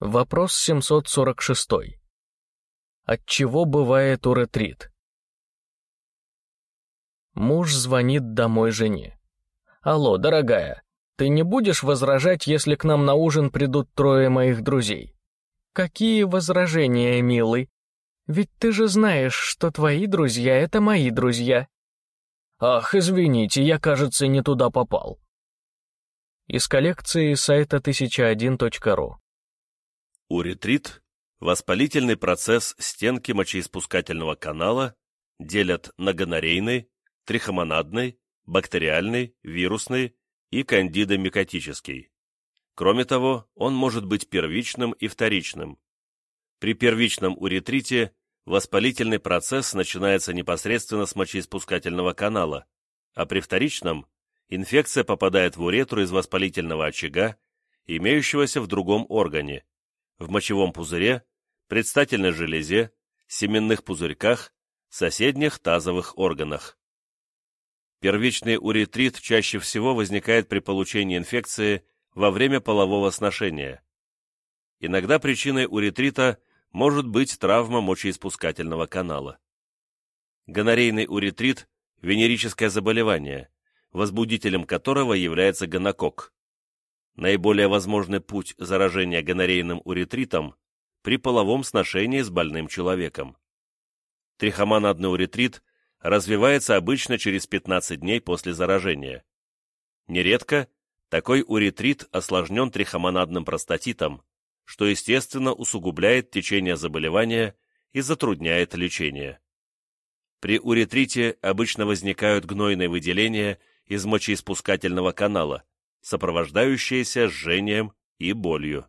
Вопрос 746. От чего бывает уретрит? Муж звонит домой жене. «Алло, дорогая, ты не будешь возражать, если к нам на ужин придут трое моих друзей?» «Какие возражения, милый? Ведь ты же знаешь, что твои друзья — это мои друзья». «Ах, извините, я, кажется, не туда попал». Из коллекции сайта 1001.ru Уретрит – воспалительный процесс стенки мочеиспускательного канала делят на гонорейный, трихомонадный, бактериальный, вирусный и кандидомикотический. Кроме того, он может быть первичным и вторичным. При первичном уретрите воспалительный процесс начинается непосредственно с мочеиспускательного канала, а при вторичном инфекция попадает в уретру из воспалительного очага, имеющегося в другом органе, в мочевом пузыре, предстательной железе, семенных пузырьках, соседних тазовых органах. Первичный уретрит чаще всего возникает при получении инфекции во время полового сношения. Иногда причиной уретрита может быть травма мочеиспускательного канала. Гонорейный уретрит – венерическое заболевание, возбудителем которого является гонокок. Наиболее возможный путь заражения гонорейным уретритом при половом сношении с больным человеком. Трихомонадный уретрит развивается обычно через 15 дней после заражения. Нередко такой уретрит осложнен трихомонадным простатитом, что, естественно, усугубляет течение заболевания и затрудняет лечение. При уретрите обычно возникают гнойные выделения из мочеиспускательного канала, сопровождающиеся жжением и болью.